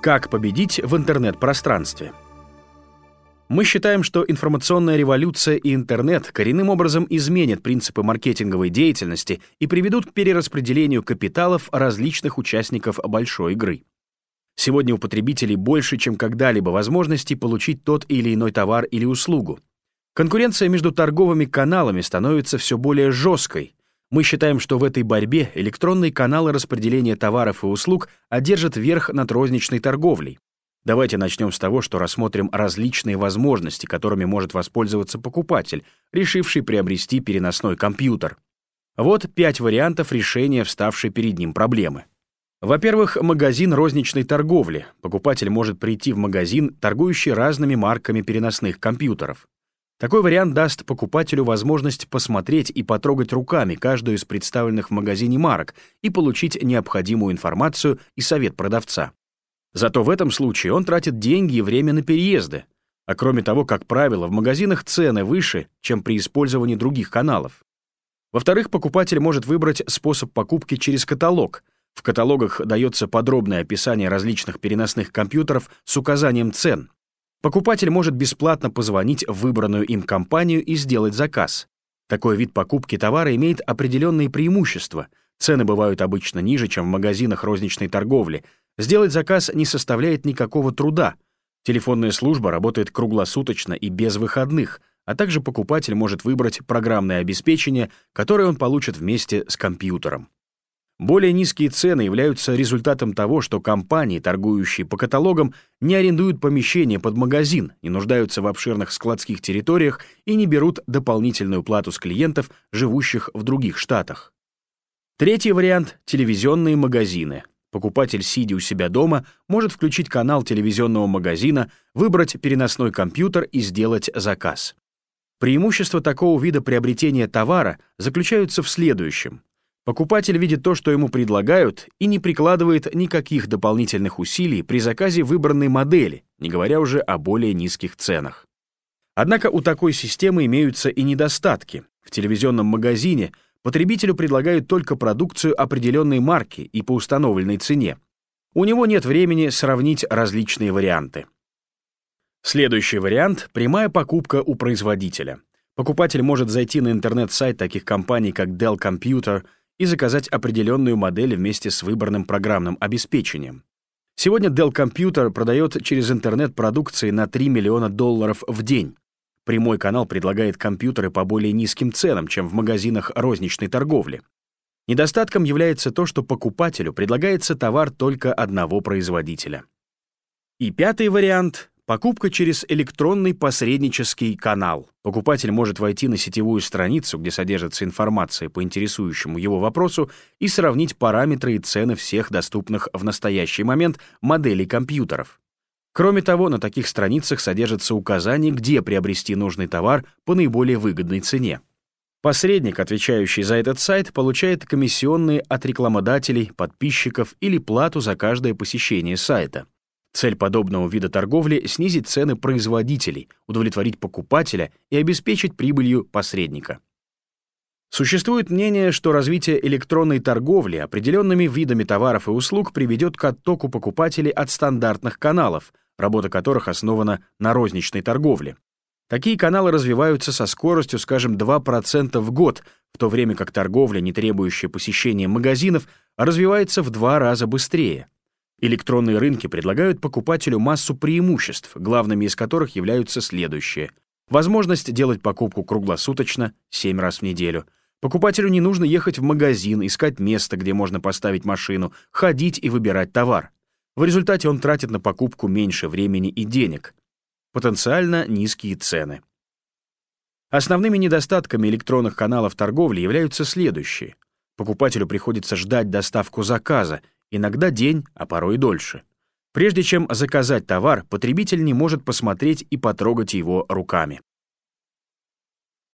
Как победить в интернет-пространстве? Мы считаем, что информационная революция и интернет коренным образом изменят принципы маркетинговой деятельности и приведут к перераспределению капиталов различных участников большой игры. Сегодня у потребителей больше, чем когда-либо возможностей получить тот или иной товар или услугу. Конкуренция между торговыми каналами становится все более жесткой, мы считаем, что в этой борьбе электронные каналы распределения товаров и услуг одержат верх над розничной торговлей. Давайте начнем с того, что рассмотрим различные возможности, которыми может воспользоваться покупатель, решивший приобрести переносной компьютер. Вот пять вариантов решения вставшей перед ним проблемы. Во-первых, магазин розничной торговли. Покупатель может прийти в магазин, торгующий разными марками переносных компьютеров. Такой вариант даст покупателю возможность посмотреть и потрогать руками каждую из представленных в магазине марок и получить необходимую информацию и совет продавца. Зато в этом случае он тратит деньги и время на переезды. А кроме того, как правило, в магазинах цены выше, чем при использовании других каналов. Во-вторых, покупатель может выбрать способ покупки через каталог. В каталогах дается подробное описание различных переносных компьютеров с указанием цен. Покупатель может бесплатно позвонить в выбранную им компанию и сделать заказ. Такой вид покупки товара имеет определенные преимущества. Цены бывают обычно ниже, чем в магазинах розничной торговли. Сделать заказ не составляет никакого труда. Телефонная служба работает круглосуточно и без выходных, а также покупатель может выбрать программное обеспечение, которое он получит вместе с компьютером. Более низкие цены являются результатом того, что компании, торгующие по каталогам, не арендуют помещения под магазин, не нуждаются в обширных складских территориях и не берут дополнительную плату с клиентов, живущих в других штатах. Третий вариант — телевизионные магазины. Покупатель, сидя у себя дома, может включить канал телевизионного магазина, выбрать переносной компьютер и сделать заказ. Преимущества такого вида приобретения товара заключаются в следующем. Покупатель видит то, что ему предлагают, и не прикладывает никаких дополнительных усилий при заказе выбранной модели, не говоря уже о более низких ценах. Однако у такой системы имеются и недостатки. В телевизионном магазине потребителю предлагают только продукцию определенной марки и по установленной цене. У него нет времени сравнить различные варианты. Следующий вариант — прямая покупка у производителя. Покупатель может зайти на интернет-сайт таких компаний, как Dell Computer, и заказать определенную модель вместе с выбранным программным обеспечением. Сегодня Dell Computer продает через интернет продукции на 3 миллиона долларов в день. Прямой канал предлагает компьютеры по более низким ценам, чем в магазинах розничной торговли. Недостатком является то, что покупателю предлагается товар только одного производителя. И пятый вариант Покупка через электронный посреднический канал. Покупатель может войти на сетевую страницу, где содержится информация по интересующему его вопросу, и сравнить параметры и цены всех доступных в настоящий момент моделей компьютеров. Кроме того, на таких страницах содержатся указания, где приобрести нужный товар по наиболее выгодной цене. Посредник, отвечающий за этот сайт, получает комиссионные от рекламодателей, подписчиков или плату за каждое посещение сайта. Цель подобного вида торговли — снизить цены производителей, удовлетворить покупателя и обеспечить прибылью посредника. Существует мнение, что развитие электронной торговли определенными видами товаров и услуг приведет к оттоку покупателей от стандартных каналов, работа которых основана на розничной торговле. Такие каналы развиваются со скоростью, скажем, 2% в год, в то время как торговля, не требующая посещения магазинов, развивается в два раза быстрее. Электронные рынки предлагают покупателю массу преимуществ, главными из которых являются следующие. Возможность делать покупку круглосуточно, 7 раз в неделю. Покупателю не нужно ехать в магазин, искать место, где можно поставить машину, ходить и выбирать товар. В результате он тратит на покупку меньше времени и денег. Потенциально низкие цены. Основными недостатками электронных каналов торговли являются следующие. Покупателю приходится ждать доставку заказа, иногда день, а порой и дольше. Прежде чем заказать товар, потребитель не может посмотреть и потрогать его руками.